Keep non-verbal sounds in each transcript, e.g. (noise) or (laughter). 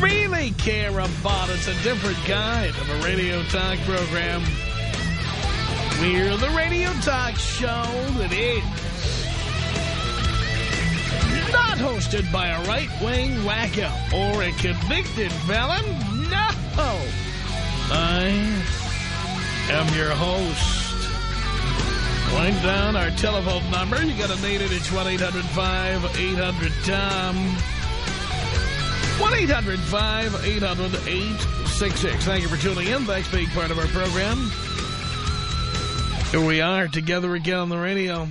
really care about. It's a different kind of a radio talk program. We're the radio talk show that is not hosted by a right-wing wacko or a convicted felon. No! I am your host. Write down our telephone number. You got to need it. It's 1-800-5800-TOM. 1-800-5800-866. Thank you for tuning in. Thanks for being part of our program. Here we are together again on the radio.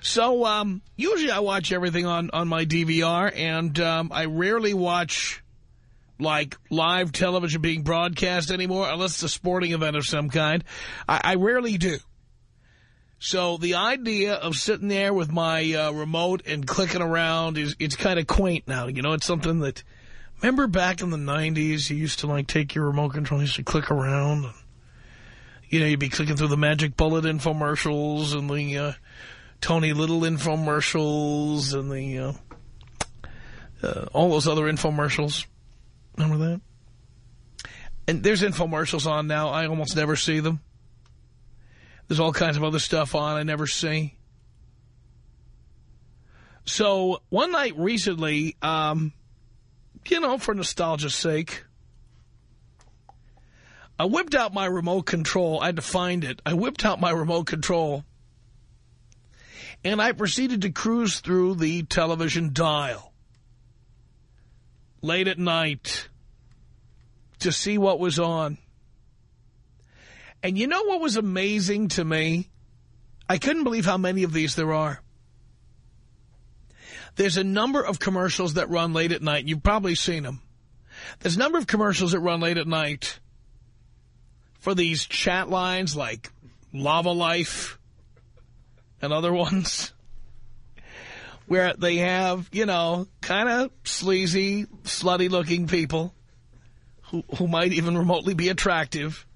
So, um, usually I watch everything on, on my DVR, and um, I rarely watch, like, live television being broadcast anymore, unless it's a sporting event of some kind. I, I rarely do. So the idea of sitting there with my uh, remote and clicking around is it's kind of quaint now. You know, it's something that, remember back in the 90s, you used to, like, take your remote control, you used to click around, and, you know, you'd be clicking through the Magic Bullet infomercials and the... Uh, Tony Little infomercials and the uh, uh, all those other infomercials. Remember that? And there's infomercials on now. I almost never see them. There's all kinds of other stuff on I never see. So one night recently, um, you know, for nostalgia's sake, I whipped out my remote control. I had to find it. I whipped out my remote control and I proceeded to cruise through the television dial late at night to see what was on. And you know what was amazing to me? I couldn't believe how many of these there are. There's a number of commercials that run late at night. You've probably seen them. There's a number of commercials that run late at night for these chat lines like Lava Life, and other (laughs) ones where they have, you know, kind of sleazy, slutty-looking people who, who might even remotely be attractive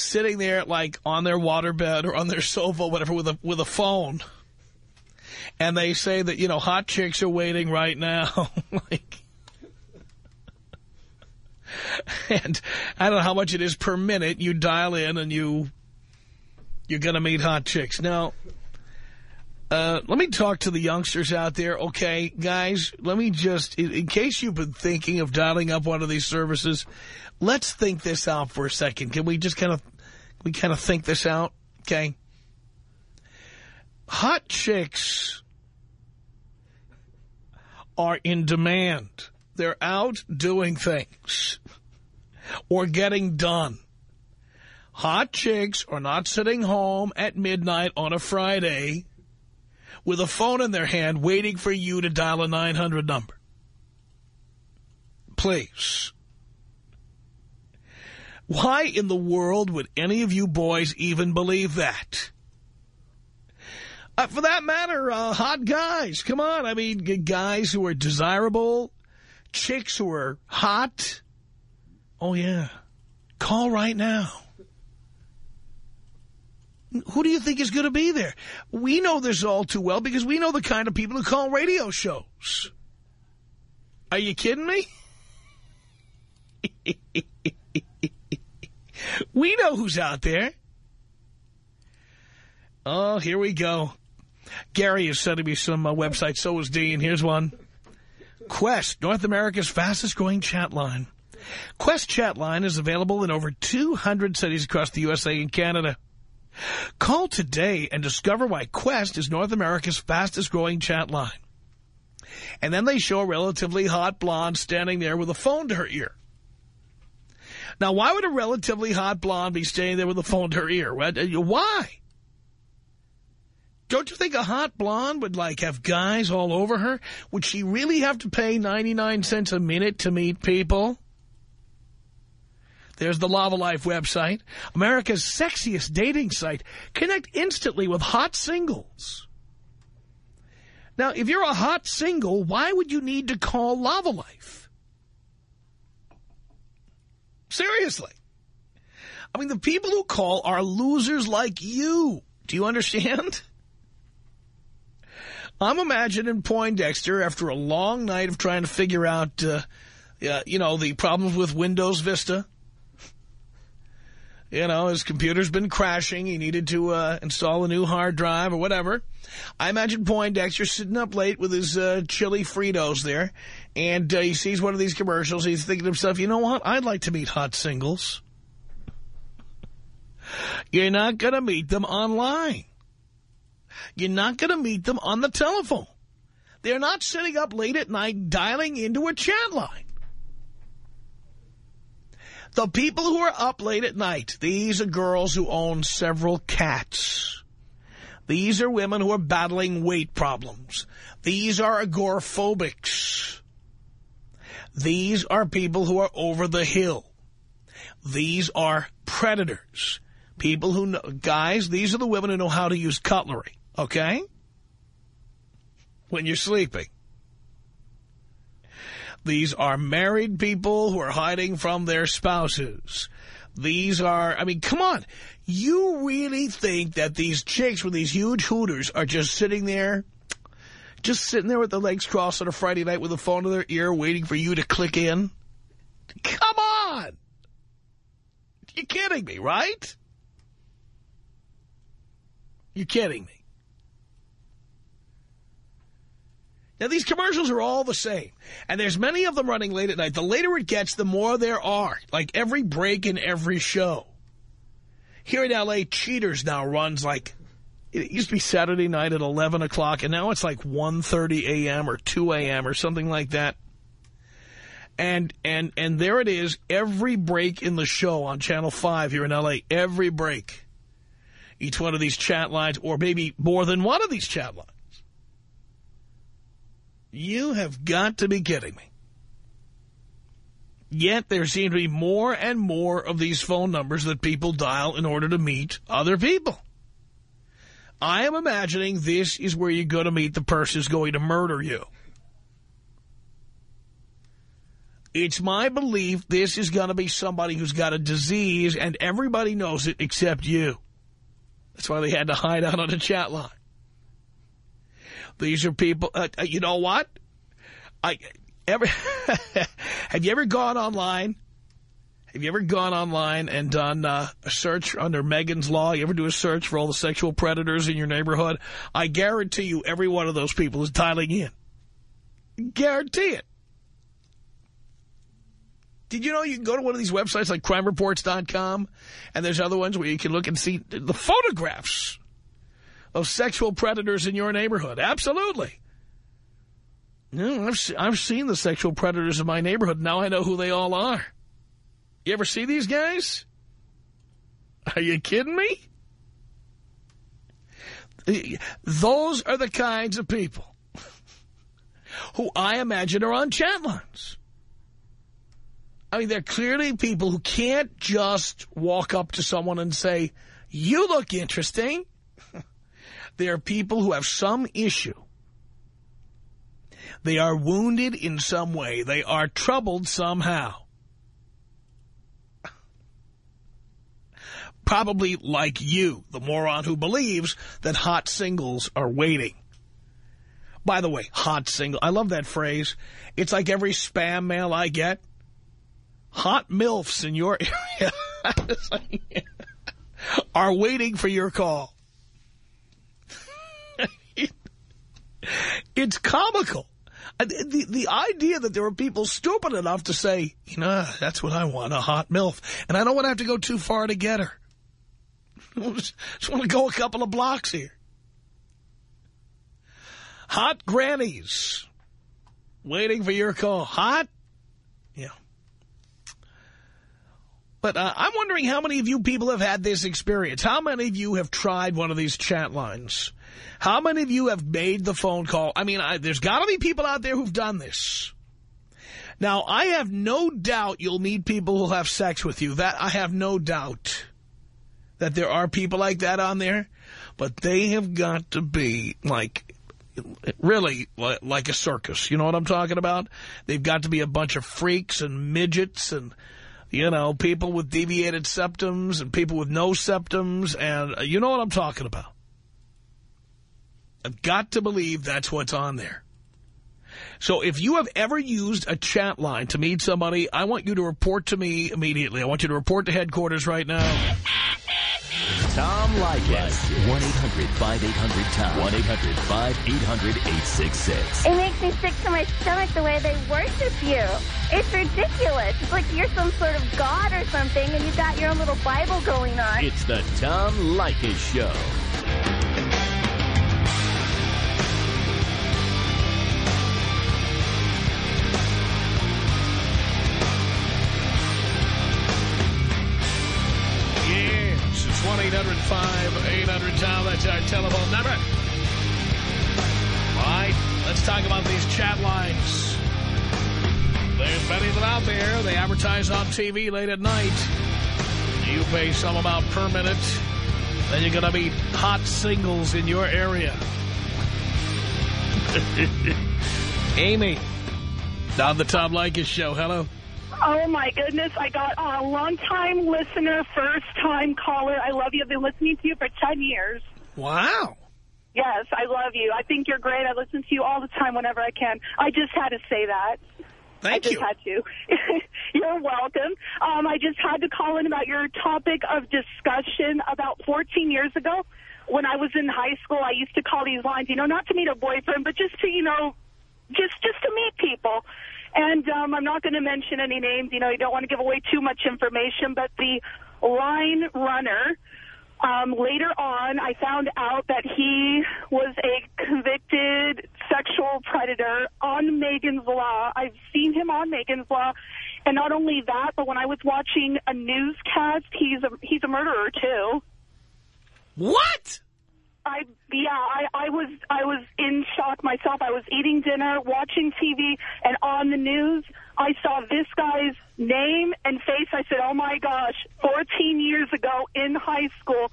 sitting there, like, on their waterbed or on their sofa, whatever, with a, with a phone. And they say that, you know, hot chicks are waiting right now. (laughs) like, and I don't know how much it is per minute. You dial in and you, you're to meet hot chicks. Now... Uh, let me talk to the youngsters out there, okay? Guys, let me just, in, in, case you've been thinking of dialing up one of these services, let's think this out for a second. Can we just kind of, we kind of think this out, okay? Hot chicks are in demand. They're out doing things or getting done. Hot chicks are not sitting home at midnight on a Friday with a phone in their hand waiting for you to dial a 900 number. Please. Why in the world would any of you boys even believe that? Uh, for that matter, uh, hot guys. Come on. I mean, guys who are desirable, chicks who are hot. Oh, yeah. Call right now. Who do you think is going to be there? We know this all too well because we know the kind of people who call radio shows. Are you kidding me? (laughs) we know who's out there. Oh, here we go. Gary is sending me some uh, websites. So is Dean. Here's one. Quest, North America's fastest growing chat line. Quest chat line is available in over 200 cities across the USA and Canada. Call today and discover why Quest is North America's fastest growing chat line. And then they show a relatively hot blonde standing there with a phone to her ear. Now, why would a relatively hot blonde be staying there with a phone to her ear? Uh, why? Don't you think a hot blonde would, like, have guys all over her? Would she really have to pay 99 cents a minute to meet people? There's the Lava Life website, America's sexiest dating site. Connect instantly with hot singles. Now, if you're a hot single, why would you need to call Lava Life? Seriously. I mean, the people who call are losers like you. Do you understand? I'm imagining Poindexter after a long night of trying to figure out, uh, uh, you know, the problems with Windows Vista. You know, his computer's been crashing. He needed to uh, install a new hard drive or whatever. I imagine Poindexter sitting up late with his uh, chili Fritos there, and uh, he sees one of these commercials. He's thinking to himself, you know what? I'd like to meet hot singles. You're not going to meet them online. You're not going to meet them on the telephone. They're not sitting up late at night dialing into a chat line. The people who are up late at night, these are girls who own several cats. These are women who are battling weight problems. These are agoraphobics. These are people who are over the hill. These are predators. People who know, guys, these are the women who know how to use cutlery, okay? When you're sleeping. These are married people who are hiding from their spouses. These are, I mean, come on. You really think that these chicks with these huge hooters are just sitting there, just sitting there with their legs crossed on a Friday night with a phone to their ear waiting for you to click in? Come on. You're kidding me, right? You're kidding me. Now, these commercials are all the same. And there's many of them running late at night. The later it gets, the more there are. Like every break in every show. Here in L.A., Cheaters now runs like... It used to be Saturday night at 11 o'clock, and now it's like 1.30 a.m. or 2 a.m. or something like that. And, and, and there it is, every break in the show on Channel 5 here in L.A., every break. Each one of these chat lines, or maybe more than one of these chat lines you have got to be kidding me. Yet there seem to be more and more of these phone numbers that people dial in order to meet other people. I am imagining this is where you go to meet the person who's going to murder you. It's my belief this is going to be somebody who's got a disease and everybody knows it except you. That's why they had to hide out on a chat line. These are people, uh, uh, you know what? I ever (laughs) Have you ever gone online? Have you ever gone online and done uh, a search under Megan's Law? You ever do a search for all the sexual predators in your neighborhood? I guarantee you every one of those people is dialing in. Guarantee it. Did you know you can go to one of these websites like crimereports.com and there's other ones where you can look and see the photographs of sexual predators in your neighborhood. Absolutely. No, I've, I've seen the sexual predators in my neighborhood. Now I know who they all are. You ever see these guys? Are you kidding me? Those are the kinds of people (laughs) who I imagine are on chat lines. I mean, they're clearly people who can't just walk up to someone and say, you look interesting. They are people who have some issue. They are wounded in some way. They are troubled somehow. Probably like you, the moron who believes that hot singles are waiting. By the way, hot single. I love that phrase. It's like every spam mail I get. Hot MILFs in your (laughs) area (laughs) are waiting for your call. It's comical. Uh, the, the idea that there are people stupid enough to say, you know, that's what I want, a hot MILF. And I don't want to have to go too far to get her. (laughs) Just, just want to go a couple of blocks here. Hot grannies waiting for your call. Hot? Yeah. But uh, I'm wondering how many of you people have had this experience. How many of you have tried one of these chat lines? How many of you have made the phone call? I mean, I, there's got to be people out there who've done this. Now, I have no doubt you'll meet people who'll have sex with you. That I have no doubt that there are people like that on there. But they have got to be like, really like a circus. You know what I'm talking about? They've got to be a bunch of freaks and midgets and, you know, people with deviated septums and people with no septums. And uh, you know what I'm talking about. I've got to believe that's what's on there. So if you have ever used a chat line to meet somebody, I want you to report to me immediately. I want you to report to headquarters right now. Tom Leykis. 1-800-5800-TOM. 1-800-5800-866. It makes me sick to my stomach the way they worship you. It's ridiculous. It's like you're some sort of god or something and you've got your own little Bible going on. It's the Tom Leykis Show. 1-800-5800-TOM. That's our telephone number. All right, let's talk about these chat lines. There's many of them out there. They advertise on TV late at night. You pay some amount per minute. Then you're going to meet hot singles in your area. (laughs) Amy, on the Tom Leykis show. Hello. Oh, my goodness. I got a long-time listener, first-time caller. I love you. I've been listening to you for 10 years. Wow. Yes, I love you. I think you're great. I listen to you all the time whenever I can. I just had to say that. Thank I just you. had to. (laughs) you're welcome. Um, I just had to call in about your topic of discussion about 14 years ago. When I was in high school, I used to call these lines, you know, not to meet a boyfriend, but just to, you know, just just to meet people. And um, I'm not going to mention any names. You know, you don't want to give away too much information. But the line runner, um, later on, I found out that he was a convicted sexual predator on Megan's Law. I've seen him on Megan's Law. And not only that, but when I was watching a newscast, he's a, he's a murderer, too. What? I yeah, I, I was I was in shock myself. I was eating dinner, watching TV, and on the news, I saw this guy's name and face. I said, "Oh my gosh!" 14 years ago in high school,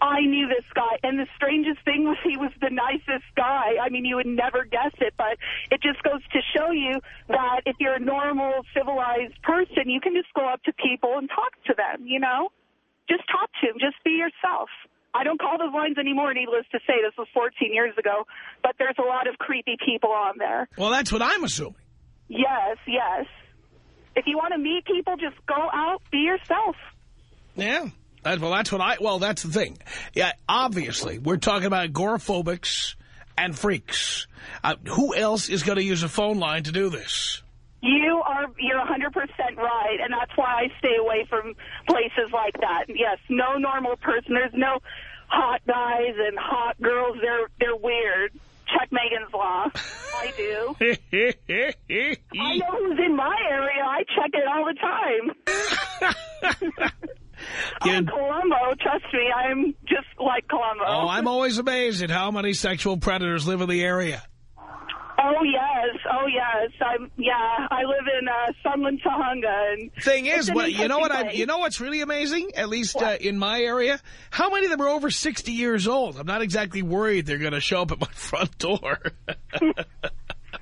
I knew this guy, and the strangest thing was he was the nicest guy. I mean, you would never guess it, but it just goes to show you that if you're a normal, civilized person, you can just go up to people and talk to them. You know, just talk to them. Just be yourself. I don't call those lines anymore, needless to say. This was 14 years ago. But there's a lot of creepy people on there. Well, that's what I'm assuming. Yes, yes. If you want to meet people, just go out, be yourself. Yeah. That, well, that's what I... Well, that's the thing. Yeah, obviously, we're talking about agoraphobics and freaks. Uh, who else is going to use a phone line to do this? You are, you're 100% right, and that's why I stay away from places like that. Yes, no normal person. There's no hot guys and hot girls. They're, they're weird. Check Megan's Law. I do. I know who's in my area. I check it all the time. (laughs) I'm Columbo. Trust me, I'm just like Columbo. Oh, I'm always amazed at how many sexual predators live in the area. Oh, yes. Oh, yes. I'm, yeah, I live in uh, Sunland, Tujunga. And Thing is, well, you know what? I, you know what's really amazing? At least uh, in my area, how many of them are over 60 years old? I'm not exactly worried they're going to show up at my (laughs) front door. (laughs)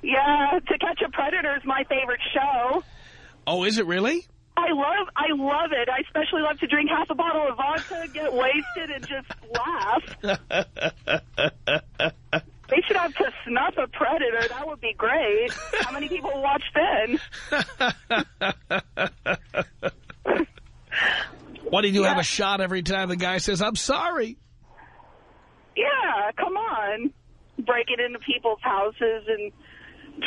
Yeah, To Catch a Predator is my favorite show. oh, is it really? I love, I love it. I especially love to drink half a bottle of vodka, get wasted, and just laugh. (laughs) They should have to snuff a predator. That would be great. How many people watch then? (laughs) Why do you do? Have a shot every time the guy says, I'm sorry. Yeah, come on. Breaking into people's houses and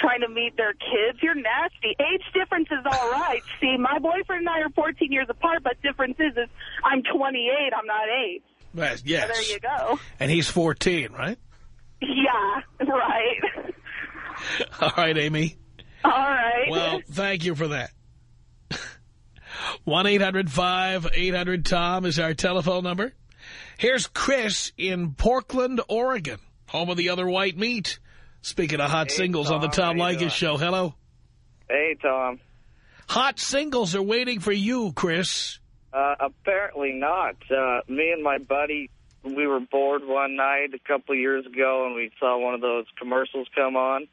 trying to meet their kids. You're nasty. Age difference is all right. See, my boyfriend and I are 14 years apart, but difference is, is I'm 28. I'm not 8. Yes. So yes. there you go. And he's 14, right? Yeah, (laughs) right. (laughs) All right, Amy. All right. Well, thank you for that. 1-800-5800-TOM is our telephone number. Here's Chris in Portland, Oregon, home of the other white meat. Speaking of hot Hey, singles on the Tom, Tom how you Leykis doing? show. Hello. Hey, Tom. Hot singles are waiting for you, Chris. Uh, apparently not. Uh, me and my buddy, we were bored one night a couple of years ago, and we saw one of those commercials come on.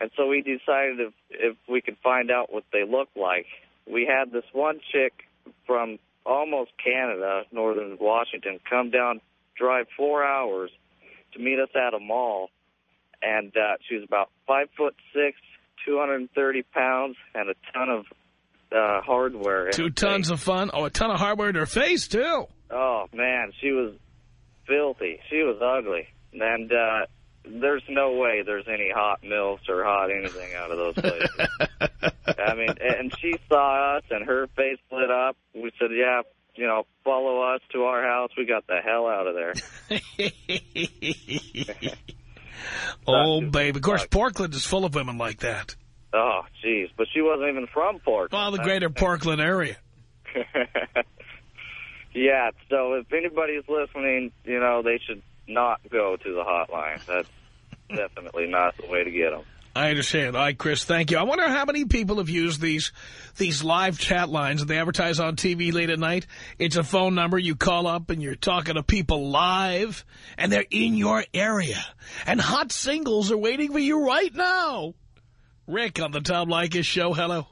And so we decided if, if we could find out what they looked like. We had this one chick from almost Canada, northern Washington, come down, drive four hours to meet us at a mall. And uh, she was about five foot six, 230 pounds, and a ton of uh, hardware. in Two tons face. of fun. Oh, a ton of hardware in her face, too. Oh man, she was filthy. She was ugly, and uh, there's no way there's any hot milfs or hot anything out of those places. (laughs) I mean, and she saw us, and her face lit up. We said, "Yeah, you know, follow us to our house." We got the hell out of there. (laughs) oh, babe. Of course. Portland is full of women like that. Oh, jeez, but she wasn't even from Portland. Well, the greater Portland area. (laughs) yeah. So if anybody's listening, you know, they should not go to the hotline. That's (laughs) definitely not the way to get them. I understand. All right, Chris, thank you. I wonder how many people have used these these live chat lines that they advertise on TV late at night. It's a phone number. You call up and you're talking to people live, and they're in your area. And hot singles are waiting for you right now. Rick on the Tom Leykis show. Hello.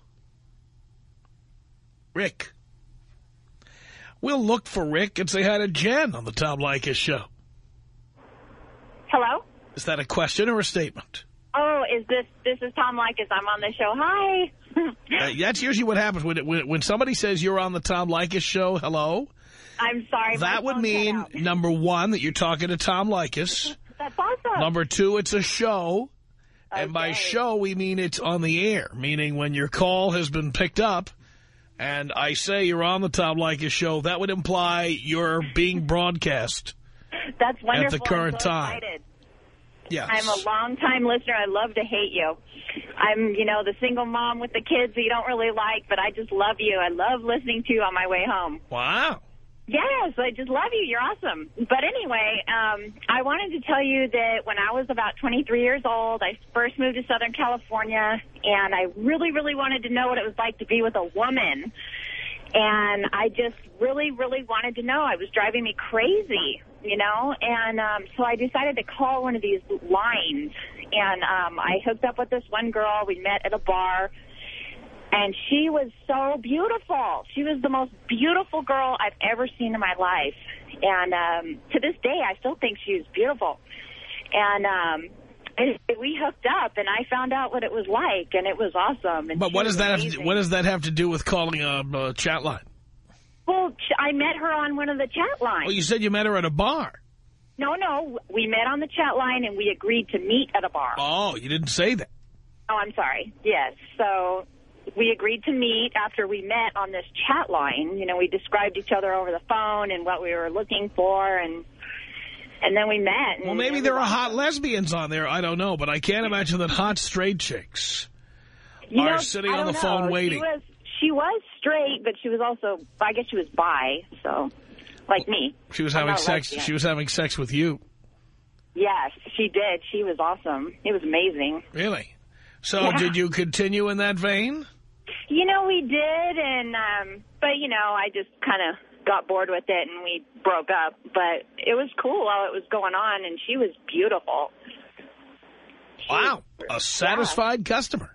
Rick. We'll look for Rick and say hi to Jen on the Tom Leykis show. Hello? Is that a question or a statement? Oh, is this this is Tom Leykis? I'm on the show. Hi. (laughs) Uh, that's usually what happens when, it, when when somebody says you're on the Tom Leykis show. Hello, I'm sorry. that would mean (laughs) number one that you're talking to Tom Leykis. That's awesome. number two, it's a show, and by show we mean it's on the air, meaning when your call has been picked up, and I say you're on the Tom Leykis show. That would imply you're being broadcast. That's wonderful. current I'm so time. excited. Yes, I'm a long-time listener. I love to hate you. I'm, you know, the single mom with the kids that you don't really like, but I just love you. I love listening to you on my way home. wow. Yes, I just love you. You're awesome. But anyway, um, I wanted to tell you that when I was about 23 years old, I first moved to Southern California, and I really, really wanted to know what it was like to be with a woman. And I just really, really wanted to know. It was driving me crazy, you know? And um, so I decided to call one of these lines. And um, I hooked up with this one girl. We met at a bar. And she was so beautiful. She was the most beautiful girl I've ever seen in my life. And um, to this day, I still think she was beautiful. And um, we hooked up, and I found out what it was like, and it was awesome. And But what does that have to, what does that have to do with calling a, a chat line? Well, I met her on one of the chat lines. Well, you said you met her at a bar. No, no, we met on the chat line, and we agreed to meet at a bar. Oh, you didn't say that. Oh, I'm sorry. Yes. So we agreed to meet after we met on this chat line. You know, we described each other over the phone and what we were looking for, and and then we met. And Well, maybe there are hot lesbians on there. I don't know, but I can't imagine that hot straight chicks You are know, sitting on the don't phone waiting. She was she was straight, but she was also I guess she was bi, so like me. She was I'm having sex. lesbian. She was having sex with you. Yes, she did. She was awesome. It was amazing. Really? So Yeah. did you continue in that vein? You know, we did, and um, but you know, I just kind of got bored with it, and we broke up. But it was cool while it was going on, and she was beautiful. Wow. A satisfied customer.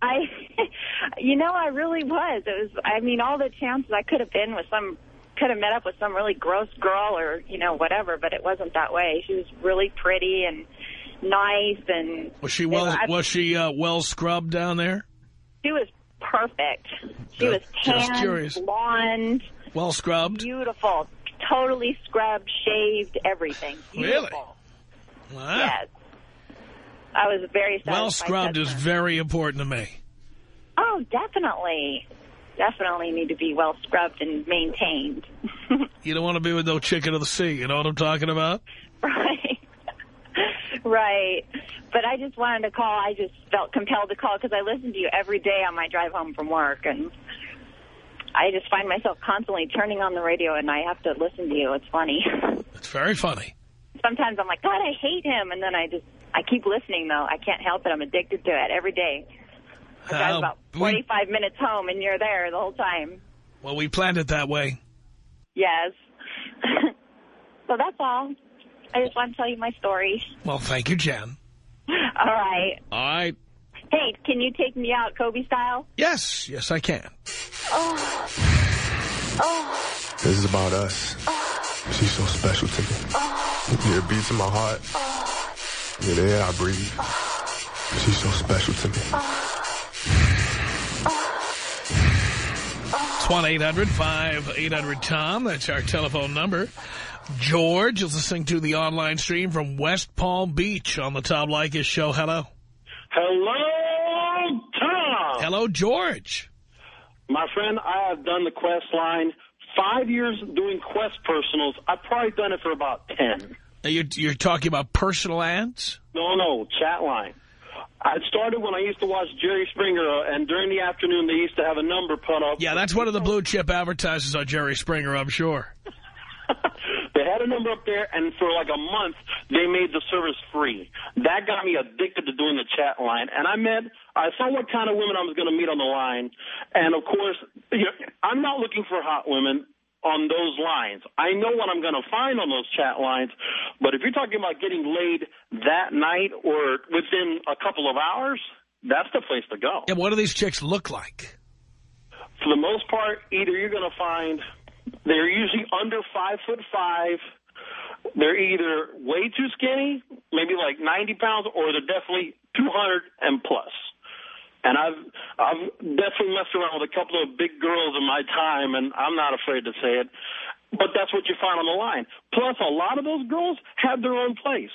I, (laughs) you know, I really was. It was. I mean, all the chances I could have been with some, could have met up with some really gross girl or you know whatever, but it wasn't that way. She was really pretty and nice, and Was she well? I- Was she uh, well scrubbed down there? she was perfect. She was tan, blonde. Well scrubbed. Beautiful. Totally scrubbed, shaved, everything. Really? Wow. Yes. I was very satisfied. Well scrubbed is very important to me. Oh, definitely. Definitely need to be well scrubbed and maintained. (laughs) You don't want to be with no chicken of the sea. You know what I'm talking about? right. Right. But I just wanted to call. I just felt compelled to call because I listen to you every day on my drive home from work. And I just find myself constantly turning on the radio and I have to listen to you. It's funny. (laughs) It's very funny. sometimes I'm like, God, I hate him. And then I just, I keep listening, though. I can't help it. I'm addicted to it every day. I was Uh, about we- minutes home, and you're there the whole time. Well, we planned it that way. Yes. (laughs) so that's all. I just want to tell you my story. Well, thank you, Jen. (laughs) All right. All right. Hey, can you take me out Kobe style? Yes, yes, I can. Oh. Oh. This is about us. Oh. She's so special to me. Oh. Yeah, it beats in my heart. Oh. Yeah, the air I breathe. She's so special to me. It's 1-800-5800-TOM. That's our telephone number. George is listening to the online stream from West Palm Beach on the Tom Leykis show. Hello. Hello, Tom. Hello, George. My friend, I have done the Quest line. Five years doing Quest personals. I've probably done it for about ten. Now, You're, you're talking about personal ads? No, no, chat line. I started when I used to watch Jerry Springer, uh, and during the afternoon they used to have a number put up. Yeah, that's one of the blue chip advertisers on Jerry Springer, I'm sure. A number up there, and for like a month they made the service free. That got me addicted to doing the chat line, and I met, I saw what kind of women I was going to meet on the line, and of course, you know, I'm not looking for hot women on those lines. I know what I'm going to find on those chat lines, but if you're talking about getting laid that night or within a couple of hours, that's the place to go. Yeah, what do these chicks look like? For the most part, either you're going to find they're usually under five foot five. They're either way too skinny, maybe like 90 pounds, or they're definitely 200 and plus. And I've I've definitely messed around with a couple of big girls in my time, and I'm not afraid to say it. But that's what you find on the line. Plus, a lot of those girls have their own place.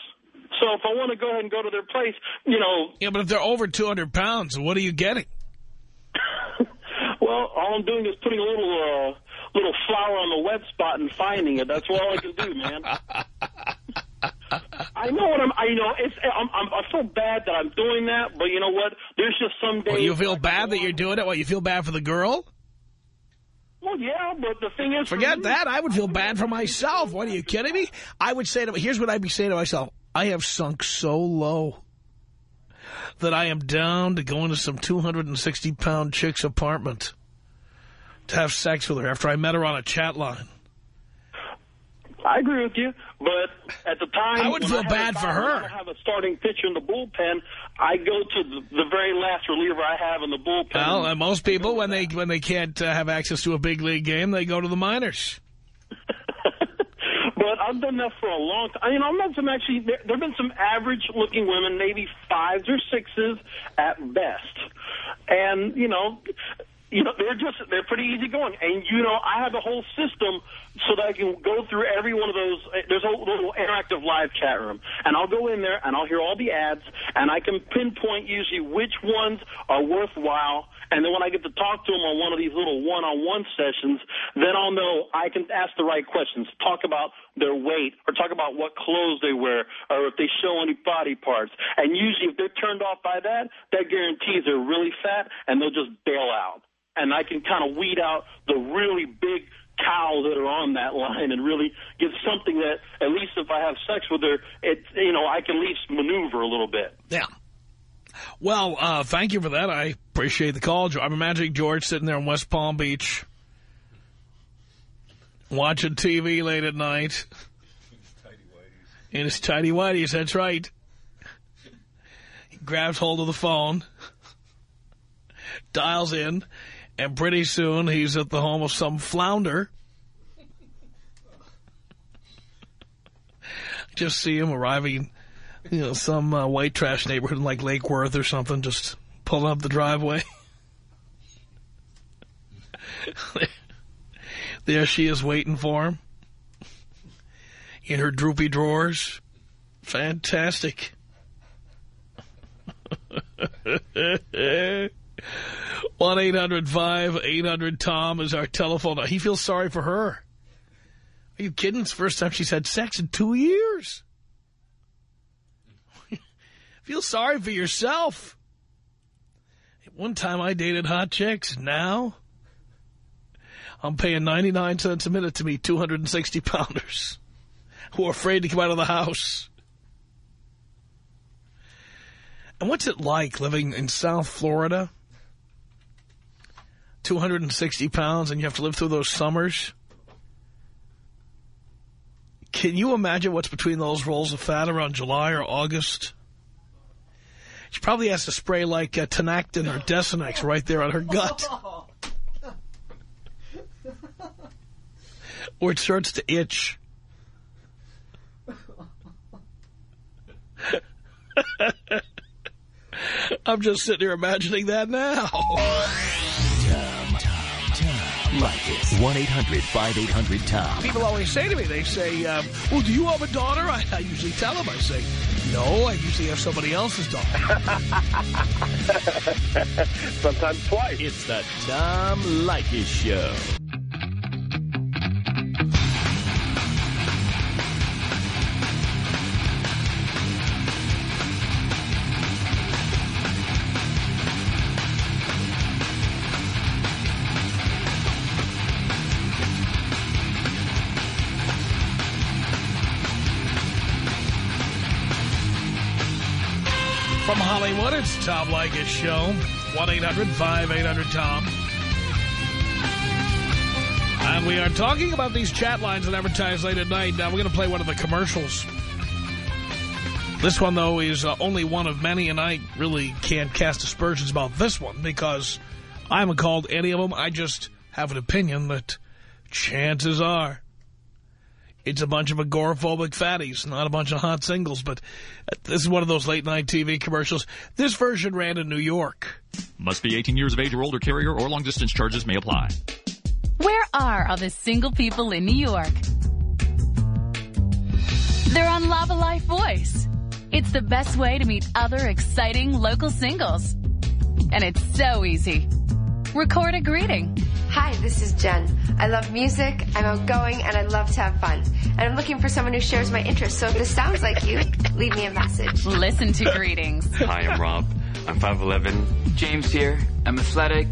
So if I want to go ahead and go to their place, you know, Yeah, but if they're over 200 pounds, what are you getting? (laughs) well, all I'm doing is putting a little uh, little flower on the wet spot and finding it. That's all I can do, man. (laughs) I know what I'm. I know it's. I'm, I'm. I feel bad that I'm doing that, but you know what? There's just some days. Well, you feel bad that you're doing it? What, you feel bad for the girl? Well, yeah, but the thing is, for Forget me- that. I would feel bad for myself. What, are you kidding me? I would say to here's what I'd be saying to myself. I have sunk so low that I am down to going to some 260-pound chick's apartment to have sex with her after I met her on a chat line. I agree with you, but at the time, I would feel have bad a, for her. I have a starting pitcher in the bullpen. I go to the, the very last reliever I have in the bullpen. Well, and most people, when they when they can't uh, have access to a big league game, they go to the minors. (laughs) but I've done that for a long time. I mean, I've met some actually. There, there have been some average-looking women, maybe fives or sixes at best, and you know. You know, they're just, they're pretty easygoing. And, you know, I have a whole system so that I can go through every one of those. Eh, there's a little interactive live chat room. And I'll go in there and I'll hear all the ads and I can pinpoint usually which ones are worthwhile. And then when I get to talk to them on one of these little one-on-one sessions, then I'll know I can ask the right questions, talk about their weight, or talk about what clothes they wear, or if they show any body parts. And usually if they're turned off by that, that guarantees they're really fat and they'll just bail out. And I can kind of weed out the really big cows that are on that line and really get something that, at least if I have sex with her, it, you know, I can at least maneuver a little bit. Yeah. Well, uh, thank you for that. I appreciate the call. I'm imagining George sitting there in West Palm Beach watching TV late at night. In his tidy whities, that's right. He grabs hold of the phone, dials in, and pretty soon he's at the home of some flounder. Just see him arriving you know, some uh, white trash neighborhood like Lake Worth or something, just pulling up the driveway. (laughs) there she is waiting for him. In her droopy drawers. Fantastic. (laughs) one eight hundred 800 tom is our telephone. He feels sorry for her. Are you kidding? It's the first time she's had sex in two years. (laughs) Feel sorry for yourself. One time I dated hot chicks. Now I'm paying 99 cents a minute to meet 260 pounders who are afraid to come out of the house. And what's it like living in South Florida 260 pounds and you have to live through those summers. Can you imagine what's between those rolls of fat around July or August? She probably has to spray like uh, Tinactin or Desenex right there on her gut. (laughs) or it starts to itch. (laughs) I'm just sitting here imagining that now. Like it. 1-800-5800-TOM. People always say to me, they say, um, well, do you have a daughter? I, I usually tell them, I say, no, I usually have somebody else's daughter. (laughs) Sometimes twice. It's the Tom Leykis Show. From Hollywood, it's Tom Leykis Show. 1-800-5800-TOM. And we are talking about these chat lines that advertise late at night. Now, we're going to play one of the commercials. This one, though, is uh, only one of many, and I really can't cast aspersions about this one because I haven't called any of them. I just have an opinion that chances are it's a bunch of agoraphobic fatties, not a bunch of hot singles. But this is one of those late-night TV commercials. This version ran in New York. Must be 18 years of age or older carrier or long distance charges may apply. Where are all the single people in New York? They're on Lava Life Voice. It's the best way to meet other exciting local singles. And it's so easy. Record a greeting. Hi, this is Jen. I love music, I'm outgoing, and I love to have fun. And I'm looking for someone who shares my interests, so if this sounds like you, leave me a message. Listen to greetings. (laughs) Hi, I'm Rob. I'm 5'11". James here. I'm athletic.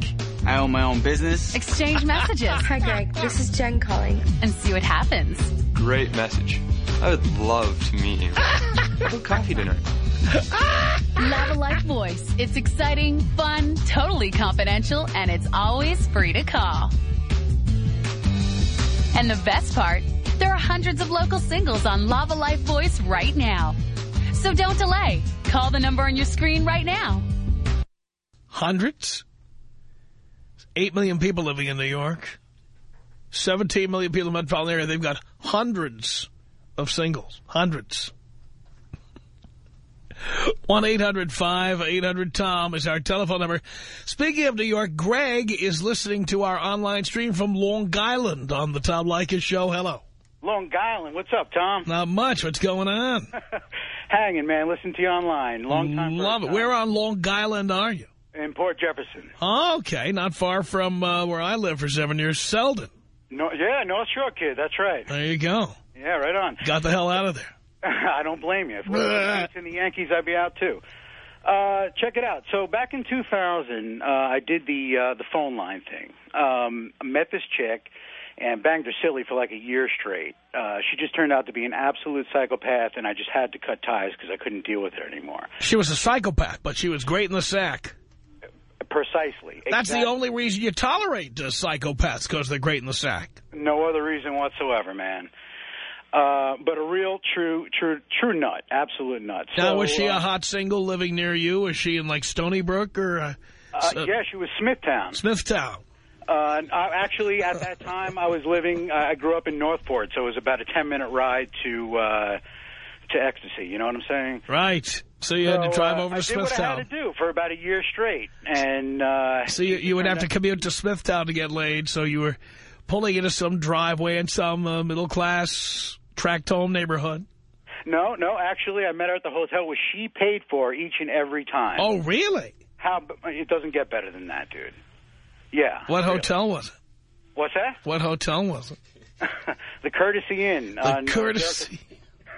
I own my own business. Exchange (laughs) messages. Hi, Greg. This is Jen calling. And see what happens. Great message. I would love to meet you. (laughs) Go coffee dinner. (laughs) Lava Life Voice. It's exciting, fun, totally confidential, and it's always free to call. And the best part, there are hundreds of local singles on Lava Life Voice right now. So don't delay. Call the number on your screen right now. Hundreds? Eight million people living in New York. 17 million people in the metropolitan area. They've got hundreds of singles. Hundreds. 1-800-5800-TOM is our telephone number. Speaking of New York, Greg is listening to our online stream from Long Island on the Tom Leykis Show. Hello. Long Island. What's up, Tom? Not much. What's going on? (laughs) Hanging, man. Listen to you online. Long time. Love it. Where on Long Island are you? In Port Jefferson. Okay, not far from uh, where I lived for seven years, Selden. No, yeah, North Shore kid. That's right. There you go. Yeah, right on. Got the hell out of there. (laughs) I don't blame you. If we're in the Yankees, I'd be out too. Uh, check it out. So back in 2000, uh, I did the uh, the phone line thing. Um, I met this chick and banged her silly for like a year straight. Uh, she just turned out to be an absolute psychopath, and I just had to cut ties because I couldn't deal with her anymore. She was a psychopath, but she was great in the sack. Precisely. That's Exactly. the only reason you tolerate uh, psychopaths, because they're great in the sack. No other reason whatsoever, man. Uh, but a real, true, true, true nut, absolute nut. Now, So, was she a uh, hot single living near you? Was she in, like, Stony Brook or uh, Uh, yeah, she was Smithtown. Smithtown? Uh, I, actually, at that time, I was living. Uh, I grew up in Northport, so it was about a ten-minute ride to uh, to ecstasy. You know what I'm saying? Right. So you had to So, drive uh, over I to did what I Smithtown. had to do for about a year straight, and uh, So you, you would have to commute to Smithtown to get laid, so you were pulling into some driveway in some uh, middle-class tract home neighborhood. no, no. Actually, I met her at the hotel, which she paid for each and every time. Oh, really? How? It doesn't get better than that, dude. Yeah. What really. hotel was it? What's that? What hotel was it? (laughs) the Courtesy Inn. The on uh, Courtesy.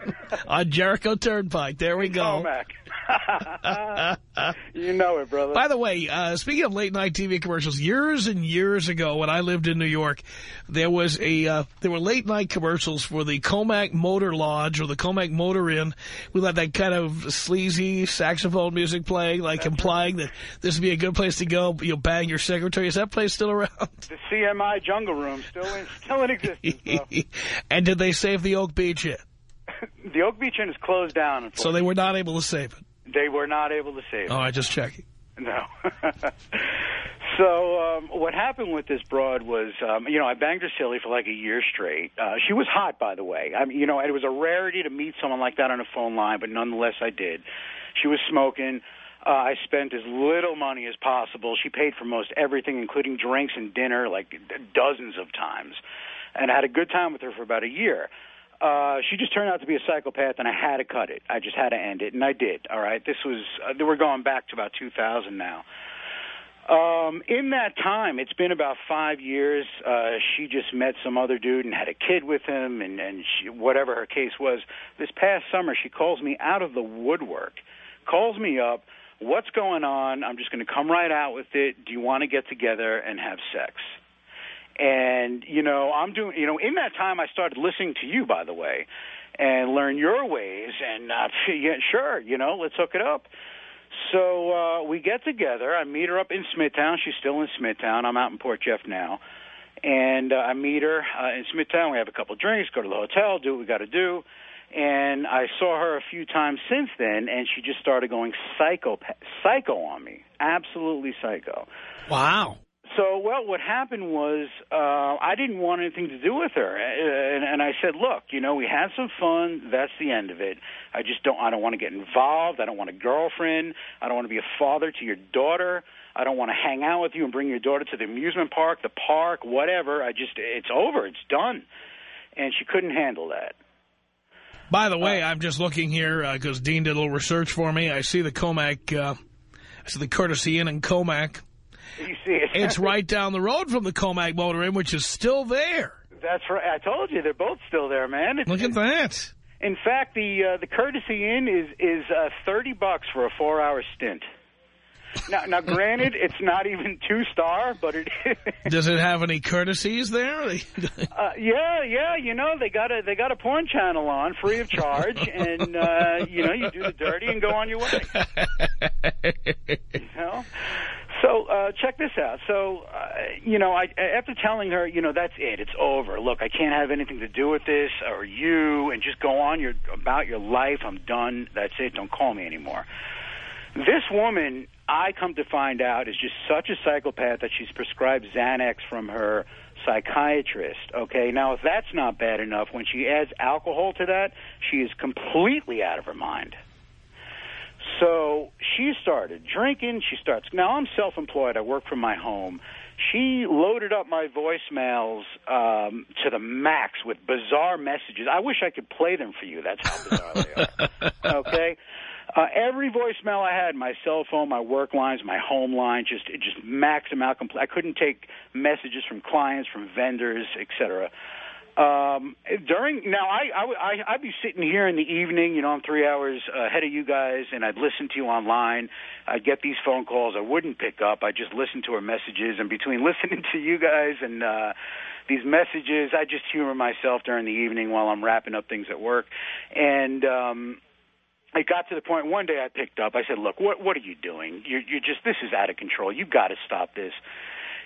(laughs) On Jericho Turnpike. There we go. Commack. (laughs) you know it, brother. By the way, uh, speaking of late night TV commercials, years and years ago when I lived in New York, there was a uh, there were late night commercials for the Commack Motor Lodge or the Commack Motor Inn. We had that kind of sleazy saxophone music playing, like That's implying right. that this would be a good place to go. You'll bang your secretary. Is that place still around? The CMI Jungle Room still in still in existence. (laughs) and did they save the Oak Beach Inn? (laughs) the Oak Beach Inn is closed down. So they were not able to save it. They were not able to save oh, it. Oh, I just checking. No. (laughs) so um, what happened with this broad was, um, you know, I banged her silly for like a year straight. Uh, she was hot, by the way. I mean, you know, it was a rarity to meet someone like that on a phone line, but nonetheless, I did. She was smoking. Uh, I spent as little money as possible. She paid for most everything, including drinks and dinner, like dozens of times, and I had a good time with her for about a year. Uh, she just turned out to be a psychopath, and I had to cut it. I just had to end it, and I did. All right, this was uh, we're going back to about 2000 now. Um, in that time, it's been about five years. Uh, she just met some other dude and had a kid with him, and and she, whatever her case was. This past summer, she calls me out of the woodwork, calls me up. What's going on? I'm just going to come right out with it. Do you want to get together and have sex? And, you know, I'm doing, you know, in that time I started listening to you, by the way, and learn your ways. And, uh, (laughs) yeah, sure, you know, let's hook it up. So uh, we get together. I meet her up in Smithtown. She's still in Smithtown. I'm out in Port Jeff now. And uh, I meet her uh, in Smithtown. We have a couple drinks, go to the hotel, do what we got to do. And I saw her a few times since then, and she just started going psycho, psycho on me. Absolutely psycho. Wow. So, well, what happened was uh, I didn't want anything to do with her, uh, and, and I said, "Look, you know, we had some fun. That's the end of it. I just don't. I don't want to get involved. I don't want a girlfriend. I don't want to be a father to your daughter. I don't want to hang out with you and bring your daughter to the amusement park, the park, whatever. I just, it's over. It's done." And she couldn't handle that. By the way, uh, I'm just looking here because uh, Dean did a little research for me. I see the Commack, uh, I see the Courtesy Inn in Commack. You see it. it's right down the road from the Commack Motor Inn, which is still there. That's right. I told you they're both still there, man. It's, Look at that. In fact, the uh, the courtesy inn is is uh, thirty bucks for a four hour stint. Now, now, granted, (laughs) it's not even two star, but it is. (laughs) Does it have any courtesies there? (laughs) uh, yeah, yeah. You know, they got a they got a porn channel on, free of charge, and uh, you know, you do the dirty and go on your way. you know. So uh, check this out. So uh, you know, I after telling her, you know, that's it, it's over. Look, I can't have anything to do with this or you, and just go on your about your life. I'm done. That's it. Don't call me anymore. This woman, I come to find out, is just such a psychopath that she's prescribed Xanax from her psychiatrist. Okay, now if that's not bad enough, when she adds alcohol to that, she is completely out of her mind. So she started drinking. She starts. Now I'm self-employed. I work from my home. She loaded up my voicemails um, to the max with bizarre messages. I wish I could play them for you. That's how bizarre they are. (laughs) Okay. Uh, every voicemail I had, my cell phone, my work lines, my home line, just it just maxed them out. Compl- I couldn't take messages from clients, from vendors, etc. Um, during now, I, I I'd be sitting here in the evening. You know, I'm three hours ahead of you guys, and I'd listen to you online. I'd get these phone calls. I wouldn't pick up. I just listen to her messages, and between (laughs) listening to you guys and uh, these messages, I just humor myself during the evening while I'm wrapping up things at work, and. um it got to the point one day I picked up. I said, "Look, what what are you doing? You're, you're just this is out of control. You've got to stop this."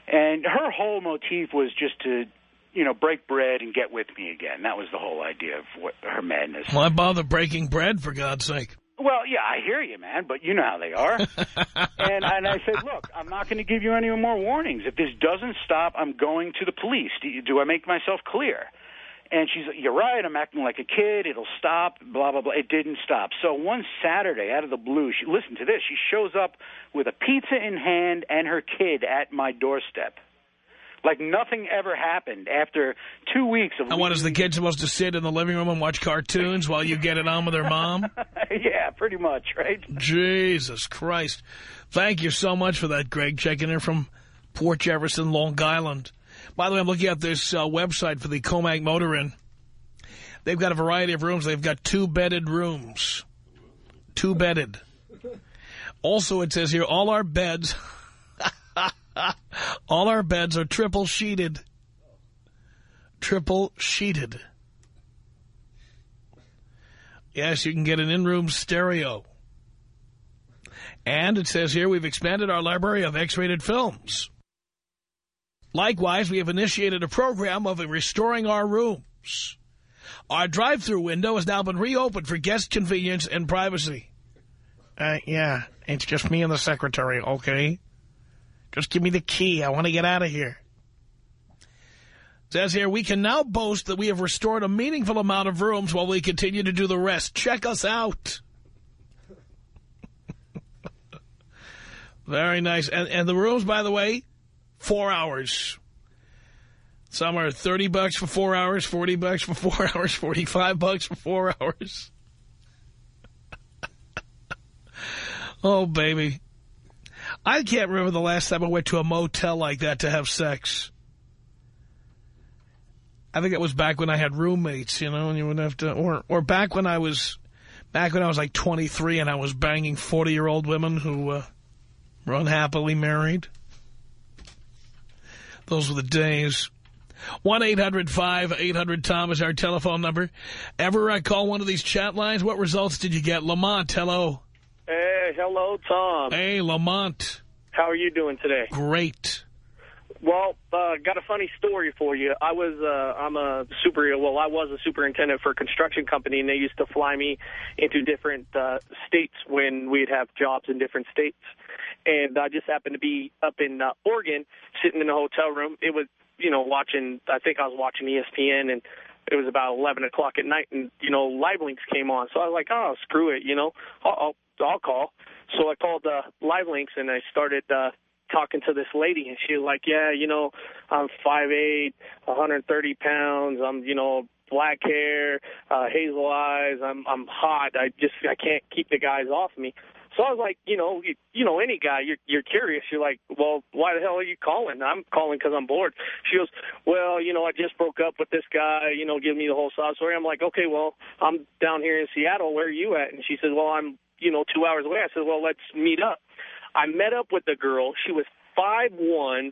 And her whole motif was just to you know, break bread and get with me again. That was the whole idea of what her madness. Why bother breaking bread, for God's sake? Well, yeah, I hear you, man, but you know how they are. (laughs) and, and I said, look, I'm not going to give you any more warnings. If this doesn't stop, I'm going to the police. Do, you, do I make myself clear? And she's, you're right, I'm acting like a kid, it'll stop, blah, blah, blah. It didn't stop. So one Saturday, out of the blue, she, listen to this, she shows up with a pizza in hand and her kid at my doorstep like nothing ever happened after two weeks of. And what is the kid supposed to sit in the living room and watch cartoons while you get it on with their mom? (laughs) yeah, pretty much, right? Jesus Christ! Thank you so much for that, Greg. Checking in from Port Jefferson, Long Island. By the way, I'm looking at this uh, website for the Commack Motor Inn. They've got a variety of rooms. They've got two-bedded rooms. Two-bedded. Also, it says here, all our beds, (laughs) all our beds are triple sheeted. Triple sheeted. Yes, you can get an in-room stereo. And it says here, we've expanded our library of X-rated films. Likewise, we have initiated a program of restoring our rooms. Our drive-through window has now been reopened for guest convenience and privacy. Uh, yeah, it's just me and the secretary, okay? Just give me the key. I want to get out of here. It says here, we can now boast that we have restored a meaningful amount of rooms while we continue to do the rest. Check us out. (laughs) Very nice. And, and the rooms, by the way, four hours. Some are 30 bucks for four hours, 40 bucks for four (laughs) hours, 45 bucks for four hours. (laughs) oh, baby. I can't remember the last time I went to a motel like that to have sex. I think it was back when I had roommates, you know, and you would have to, or, or back when I was, back when I was like 23 and I was banging 40-year-old women who uh, were unhappily married. Those were the days. 1-800-5800-TOM is our telephone number. Ever I call one of these chat lines? What results did you get? Lamont, hello. Hey, hello, Tom. Hey, Lamont. How are you doing today? Great. Well, uh, got a funny story for you. I was, uh, I'm a super, well, I was a superintendent for a construction company, and they used to fly me into different uh, states when we'd have jobs in different states. And I just happened to be up in uh, Oregon, sitting in a hotel room. It was, you know, watching, I think I was watching ESPN, and it was about 11 o'clock at night, and, you know, Live Links came on. So I was like, oh, screw it, you know, I'll, I'll, I'll call. So I called uh, Live Links, and I started uh, talking to this lady, and she was like, yeah, you know, I'm 5'8", 130 pounds, I'm, you know, black hair, uh, hazel eyes, I'm, I'm hot, I just, I can't keep the guys off me. So I was like, you know, you, you know, any guy, you're, you're curious. You're like, well, why the hell are you calling? I'm calling because I'm bored. She goes, well, you know, I just broke up with this guy, you know, give me the whole sob story. I'm like, okay, well, I'm down here in Seattle. Where are you at? And she says, well, I'm, you know, two hours away. I said, well, let's meet up. I met up with the girl. She was five one.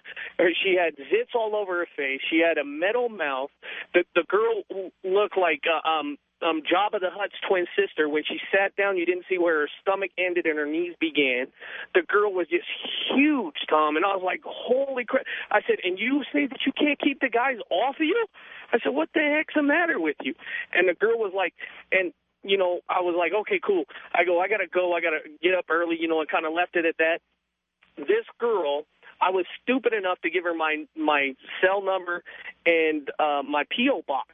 She had zits all over her face. She had a metal mouth. The the girl looked like uh, um um Jabba the Hutt's twin sister. When she sat down, you didn't see where her stomach ended and her knees began. The girl was just huge, Tom, and I was like, holy crap! I said, and you say that you can't keep the guys off of you? I said, what the heck's the matter with you? And the girl was like, and you know, I was like, okay, cool. I go, I got to go. I got to get up early, you know, and kind of left it at that. This girl, I was stupid enough to give her my my cell number and uh, my P.O. box.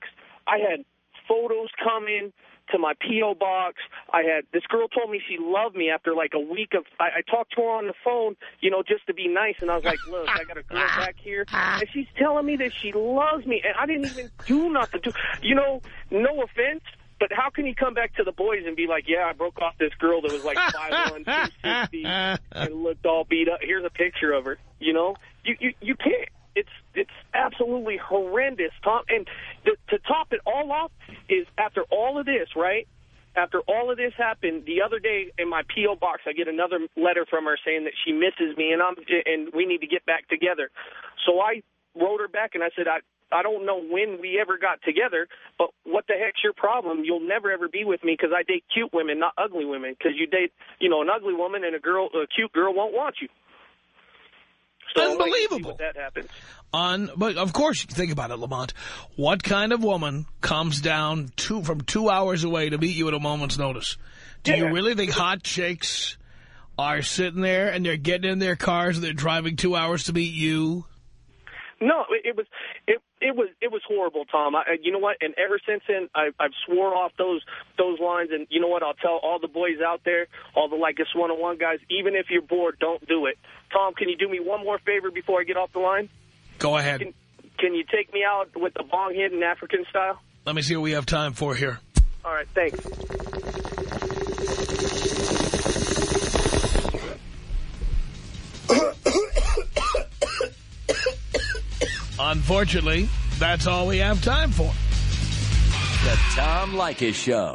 I had photos coming to my P.O. box. I had this girl told me she loved me after like a week of I, I talked to her on the phone, you know, just to be nice. And I was like, look, I got a girl back here, and she's telling me that she loves me, and I didn't even do nothing to, you know, no offense. But how can he come back to the boys and be like, yeah, I broke off this girl that was like 5'1", 260, and looked all beat up. Here's a picture of her. You know, you you, you can't. It's it's absolutely horrendous, Tom. And to, to top it all off is after all of this, right? After all of this happened, the other day in my P.O. box, I get another letter from her saying that she misses me and I'm and we need to get back together. So I wrote her back and I said, I, I don't know when we ever got together, but what the heck's your problem? You'll never ever be with me because I date cute women, not ugly women. Because you date, you know, an ugly woman and a girl, a cute girl won't want you. So Unbelievable. that happens. On, but of course, you can think about it, Lamont. What kind of woman comes down two from two hours away to meet you at a moment's notice? Do Yeah. you really think hot chicks are sitting there and they're getting in their cars and they're driving two hours to meet you? No, it, it was it it was it was horrible, Tom. I, you know what? And ever since then, I, I've swore off those those lines. And you know what? I'll tell all the boys out there, all the like this one on one guys. Even if you're bored, don't do it. Tom, can you do me one more favor before I get off the line? Go ahead. Can, can you take me out with the bong hit in African style? Let me see what we have time for here. All right, thanks. Unfortunately, that's all we have time for. The Tom Leykis Show.